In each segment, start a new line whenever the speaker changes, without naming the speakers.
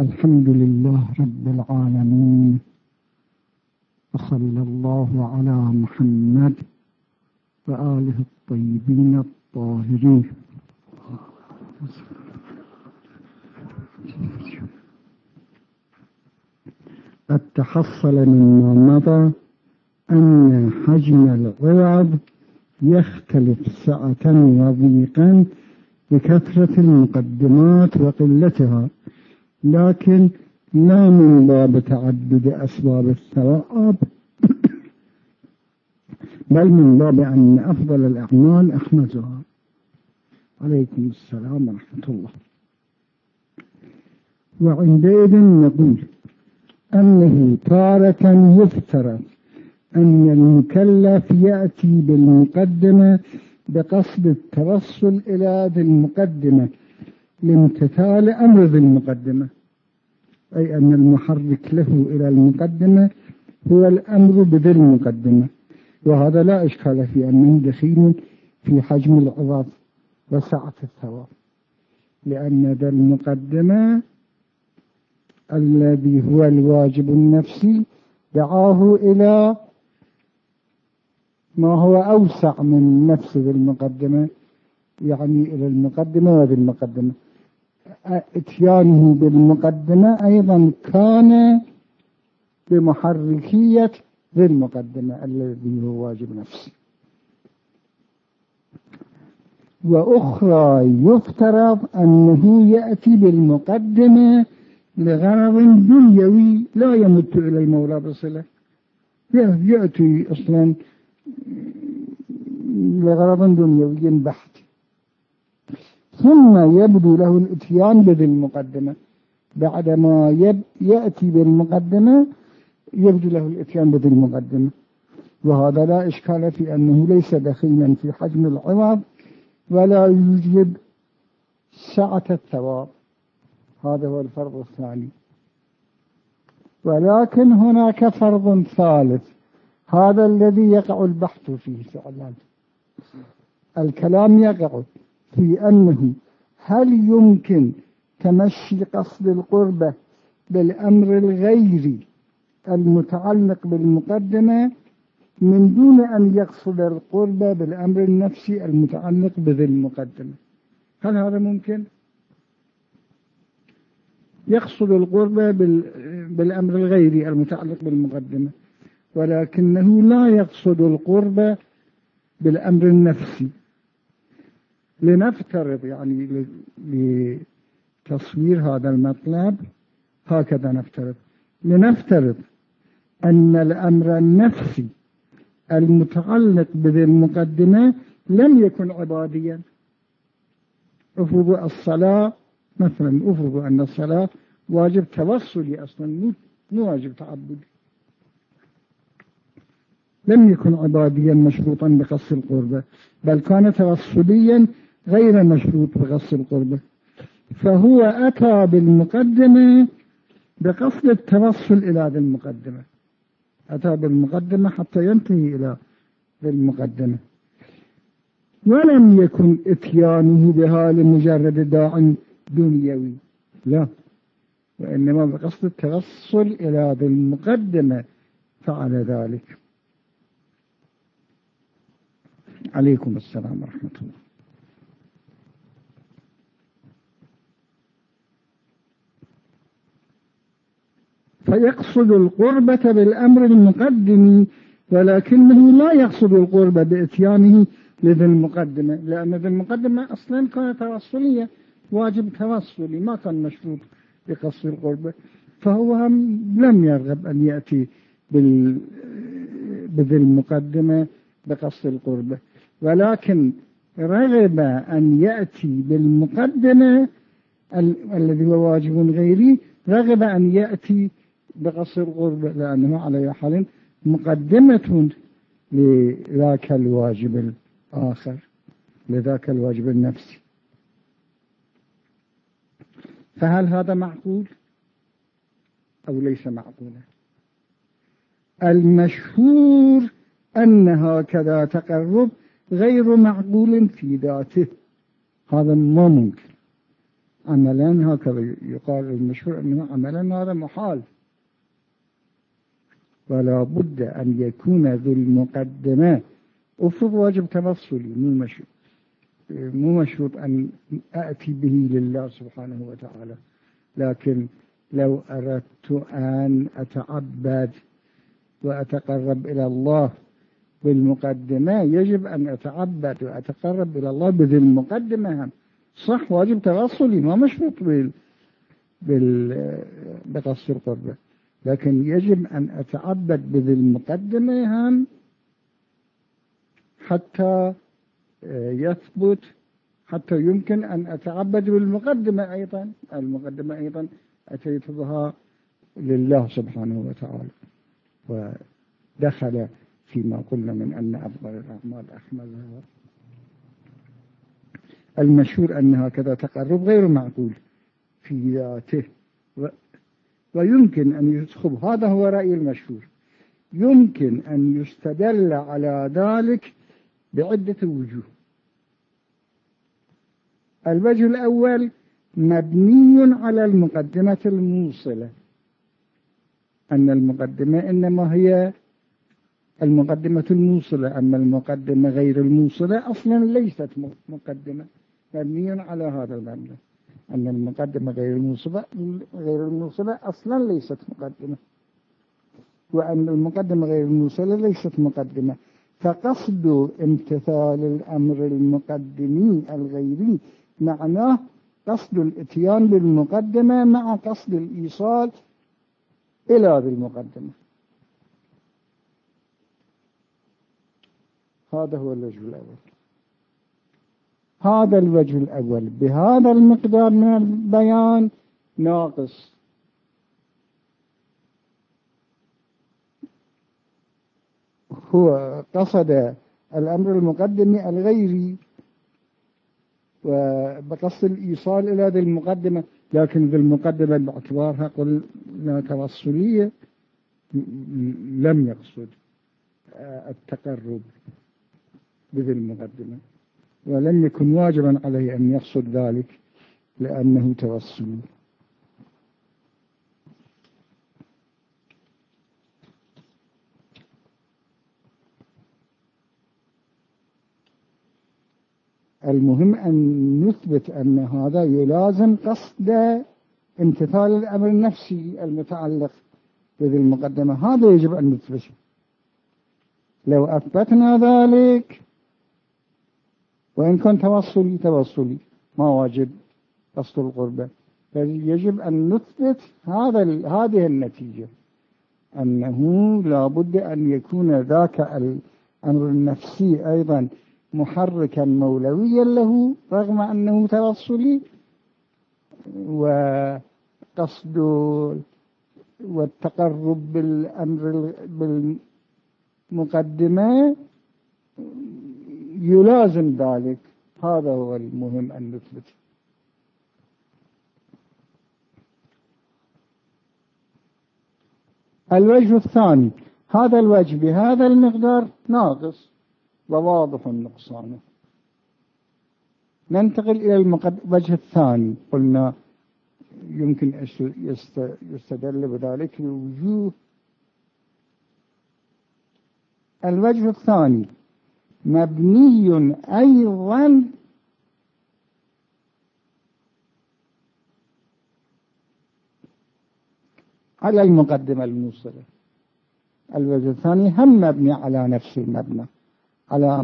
الحمد لله رب العالمين وصلى الله على محمد وآله الطيبين الطاهرين. قد تحصل مما مضى أن حجم الغرض يختلف سعة وضيقا بكثرة المقدمات وقلتها. لكن لا من باب تعدد أسباب الثواب بل من باب أن أفضل الأعمال أحمدها عليكم السلام ورحمة الله. وعندئذ نقول أنه تارة يفترض أن المكلف يأتي بالمقدمة بقصد التوصل إلى ذي المقدمة لامتثال أمر ذي المقدمة. أي أن المحرك له إلى المقدمة هو الأمر بذي المقدمة. وهذا لا إشكال في أنه دخيل في حجم العظات وسعة الثواب. لأن ذا المقدمة الذي هو الواجب النفسي دعاه إلى ما هو أوسع من نفس ذي المقدمة يعني إلى المقدمة وذي المقدمة. إتيانه بالمقدمة أيضا كان بمحركية ذي المقدمة الذي هو واجب نفسي وأخرى يفترض أنه يأتي بالمقدمة لغرض دنيوي لا يمت إلى المولى بصلة. يأتي أصلا لغرض دنيوي بحت. ثم يبدو له الإتيان بذي المقدمة بعدما يب يأتي بالمقدمة يبدو له الإتيان بذي المقدمة وهذا لا إشكال في أنه ليس دخيلا في حجم العوض ولا يوجب سعة الثواب. هذا هو الفرض الثاني. ولكن هناك فرض ثالث. هذا الذي يقع البحث فيه فعلا. الكلام يقع في أنه هل يمكن تمشي قصد القربة بالأمر الغيري المتعلق بالمقدمة من دون أن يقصد القربة بالأمر النفسي المتعلق بذي المقدمة هل هذا ممكن؟ يقصد القربة بالأمر الغيري المتعلق بالمقدمة ولكنه لا يقصد القربة بالأمر النفسي لنفترض يعني لتصوير هذا المطلب هكذا نفترض. لنفترض أن الأمر النفسي المتعلق بذي المقدمة لم يكن عباديا. أفرض الصلاة مثلا أفرض أن الصلاة واجب توصلي أصلا مو واجب تعبدي لم يكن عباديا مشروطا بقص القربة بل كان توصليا غير مشروط بقص القربة فهو أتى بالمقدمة بقصد التوصل إلى ذي المقدمة. أتى بالمقدمة حتى ينتهي إلى ذي المقدمة. ولم يكن إتيانه بها لمجرد داع دنيوي. لا وإنما بقصد التوصل إلى ذي المقدمة فعل ذلك. عليكم السلام ورحمة الله. فيقصد القربة بالأمر المقدم ولكنه لا يقصد القربة بإتيانه لذي المقدمة لأن ذي المقدمة أصلا كانت توصلية واجب توصلي ما كان مشروط بقصد القربة فهو هم لم يرغب أن يأتي بال... بذي المقدمة بقصد القربة ولكن رغب أن يأتي بالمقدمة ال... الذي هو واجب غيري رغب أن يأتي بقصر الغربة لأنه على حال مقدمة لذاك الواجب الآخر لذاك الواجب النفسي. فهل هذا معقول أو ليس معقولا؟ المشهور أن هكذا تقرب غير معقول في ذاته. هذا ما ممكن. عملا هكذا يقال المشهور أنه عملا هذا محال. ولا بد أن يكون ذو المقدمة. أفرض واجب تمثلي مو مشروط. مو مشروط أن أأتي به لله سبحانه وتعالى. لكن لو أردت أن أتعبد وأتقرب إلى الله بالمقدمة يجب أن أتعبد وأتقرب إلى الله بذي المقدمة. صح واجب توصلي ما مشروط بال بال بقصد القربة لكن يجب أن أتعبد بذي المقدمة هم حتى آه، يثبت حتى يمكن أن أتعبد بالمقدمة أيضا. المقدمة أيضا أتيت بها لله سبحانه وتعالى. ودخل فيما قلنا من أن أفضل الأعمال أحمدها المشهور أن هكذا تقرب غير معقول في ذاته. ويمكن أن يدخل هذا هو رأي المشهور. يمكن أن يستدل على ذلك بعدة وجوه. الوجه الأول مبني على المقدمة الموصلة. أن المقدمة إنما هي المقدمة الموصلة أما المقدمة غير الموصلة أصلا ليست مقدمة مبني على هذا المبنى. أن المقدمة غير الموصلة غير الموصلة أصلا ليست مقدمة. وأن المقدمة غير الموصلة ليست مقدمة. فقصد امتثال الأمر المقدمي الغيري معناه قصد الإتيان بالمقدمة مع قصد الإيصال إلى ذي المقدمة هذا هو الوجه الأول. هذا الوجه الأول. بهذا المقدار من البيان ناقص. هو قصد الأمر المقدم الغيري وبقصد الإيصال إلى ذي المقدمة لكن ذي المقدمة باعتبارها قلنا توصلية لم يقصد التقرب بذي المقدمة. ولم يكن واجبا عليه أن يقصد ذلك لأنه توصل المهم أن نثبت أن هذا يلازم قصد امتثال الأمر النفسي المتعلق بذي المقدمة. هذا يجب أن نثبته. لو أثبتنا ذلك وإن كان توصلي توصلي. ما واجب. قصد القربة. يجب أن نثبت هذا هذه النتيجة. أنه لا بد أن يكون ذاك الأمر النفسي أيضا محركا مولويا له رغم أنه توصلي. وقصد والتقرب بالأمر بالمقدمة يلازم ذلك. هذا هو المهم أن نثبت. الوجه الثاني. هذا الوجه بهذا المقدار ناقص. وواضح النقصان. ننتقل إلى الوجه الثاني. قلنا يمكن يستدل بذلك الوجوه. الوجه الثاني. مبني أيضا على المقدمة الموصلة. الوجه الثاني هم مبني على نفس المبنى. على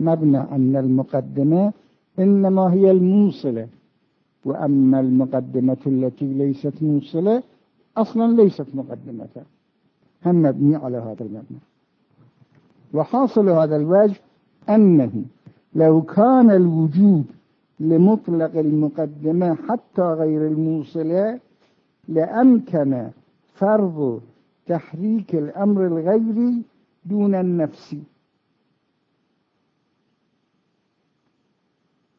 مبنى أن المقدمة إنما هي الموصلة. وأما المقدمة التي ليست موصلة أصلا ليست مقدمة. هم مبني على هذا المبنى. وحاصل هذا الوجه أنه لو كان الوجود لمطلق المقدمة حتى غير الموصلة لأمكن فرض تحريك الأمر الغيري دون النفس.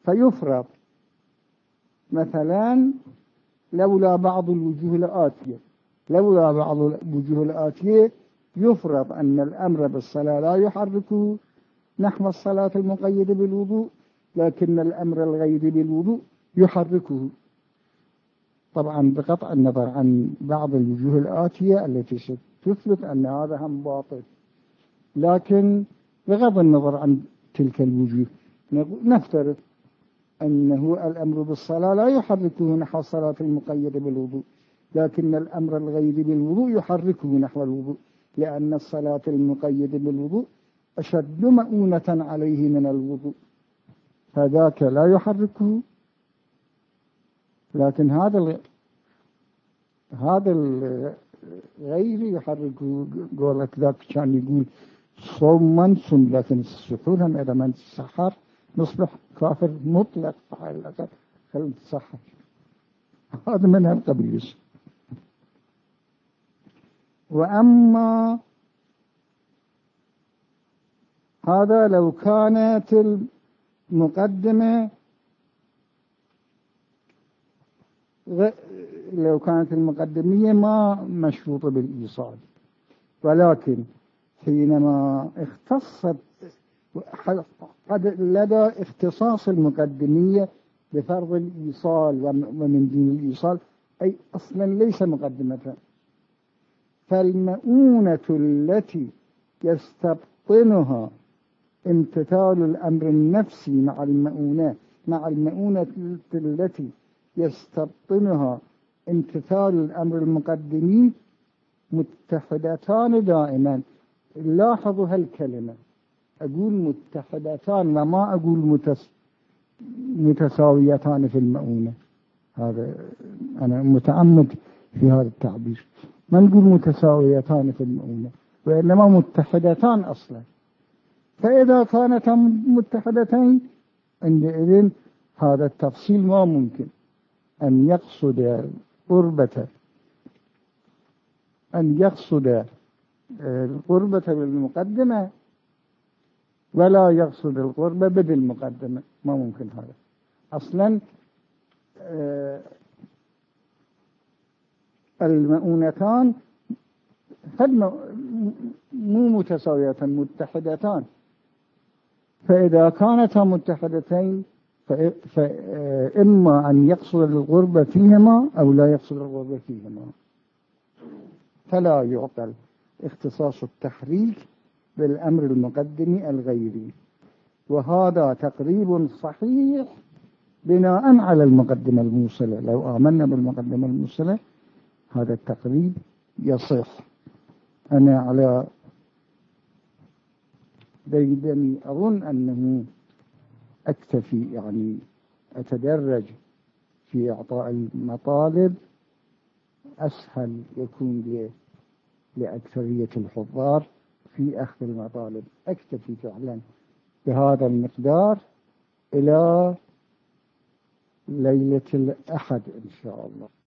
فيفرض مثلا لولا بعض الوجوه الآتية لولا بعض الوجوه الآتية يفرض أن الأمر بالصلاة لا يحركه نحو الصلاة المقيدة بالوضوء لكن الأمر الغير بالوضوء يحركه. طبعا بقطع النظر عن بعض الوجوه الآتية التي تثبت أن هذا هم باطل. لكن بغض النظر عن تلك الوجوه نفترض أنه الأمر بالصلاة لا يحركه نحو الصلاة المقيدة بالوضوء لكن الأمر الغير بالوضوء يحركه نحو الوضوء لأن الصلاة المقيدة بالوضوء أشد مؤونة عليه من الوضوء. فذاك لا يحركه. لكن هذا ال... هذا الغير يحركه. قولت ذاك كان يقول صوم منسون لكن السحور هم إذا من سحر نصبح كافر مطلق على الأقل خلينا نتصحح هذا من القبيل وأما هذا لو كانت المقدمة لو كانت المقدمية ما مشروطة بالإيصال. ولكن حينما اختصت لدى اختصاص المقدمية بفرض الإيصال ومن دين الإيصال أي أصلا ليس مقدمة. فالمؤونة التي يستبطنها امتثال الأمر النفسي مع المؤونة مع المؤونة التي يستبطنها امتثال الأمر المقدمي متحدتان دائما. لاحظوا هالكلمة. أقول متحدتان وما أقول متس متساويتان في المؤونة. هذا أنا متعمد في هذا التعبير. ما نقول متساويتان في المؤونة؟ وإنما متحدتان أصلا. فإذا كانتا متحدتين عندئذ هذا التفصيل ما ممكن. أن يقصد قربة أن يقصد القربة بالمقدمة ولا يقصد القربة بدل المقدمة ما ممكن هذا. أصلا المؤونتان مو متساويتان متحدتان. فإذا كانتا متحدتين فإما أن يقصد الغربة فيهما أو لا يقصد الغربة فيهما. فلا يعقل اختصاص التحريك بالأمر المقدم الغيري. وهذا تقريب صحيح بناء على المقدمة الموصلة. لو آمنا بالمقدمة الموصلة هذا التقريب يصح. أنا على بيدني أظن أنه أكتفي يعني أتدرج في إعطاء المطالب. أسهل يكون لأكثرية الحضار في أخذ المطالب. أكتفي فعلا بهذا المقدار إلى ليلة الأحد إن شاء الله.